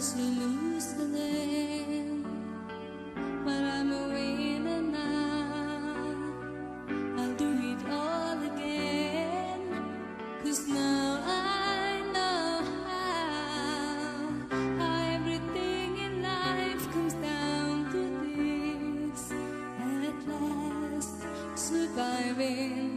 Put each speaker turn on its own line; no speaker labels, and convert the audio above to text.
as we lose the day But I'm a winner now. I'll do it all again Cause now I know how, how Everything in life comes down to this. At last, surviving.